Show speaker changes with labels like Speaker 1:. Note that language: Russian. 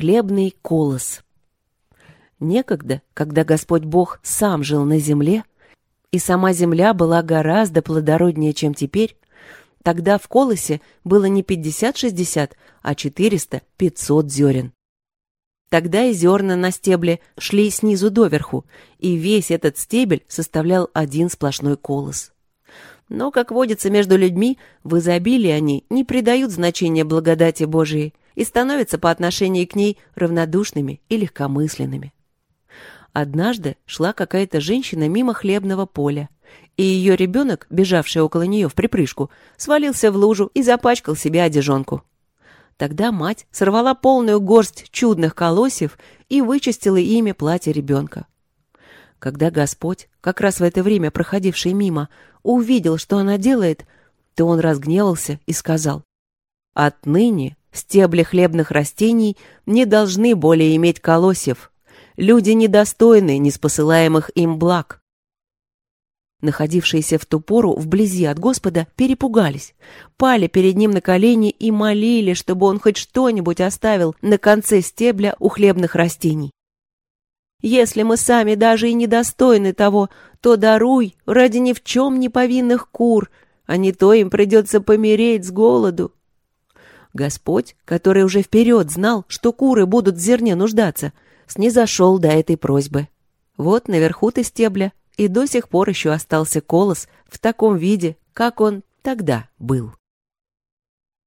Speaker 1: Хлебный колос. Некогда, когда Господь Бог сам жил на земле, и сама земля была гораздо плодороднее, чем теперь, тогда в колосе было не 50-60, а 400-500 зерен. Тогда и зерна на стебле шли снизу доверху, и весь этот стебель составлял один сплошной колос. Но, как водится между людьми, в изобилии они не придают значения благодати Божией и становятся по отношению к ней равнодушными и легкомысленными. Однажды шла какая-то женщина мимо хлебного поля, и ее ребенок, бежавший около нее в припрыжку, свалился в лужу и запачкал себе одежонку. Тогда мать сорвала полную горсть чудных колосьев и вычистила ими платье ребенка. Когда Господь, как раз в это время проходивший мимо, увидел, что она делает, то он разгневался и сказал, «Отныне стебли хлебных растений не должны более иметь колосьев. Люди недостойны неспосылаемых им благ находившиеся в ту пору вблизи от Господа, перепугались, пали перед ним на колени и молили, чтобы он хоть что-нибудь оставил на конце стебля у хлебных растений. «Если мы сами даже и недостойны того, то даруй ради ни в чем не повинных кур, а не то им придется помереть с голоду». Господь, который уже вперед знал, что куры будут в зерне нуждаться, снизошел до этой просьбы. Вот наверху-то стебля и до сих пор еще остался колос в таком виде, как он тогда был.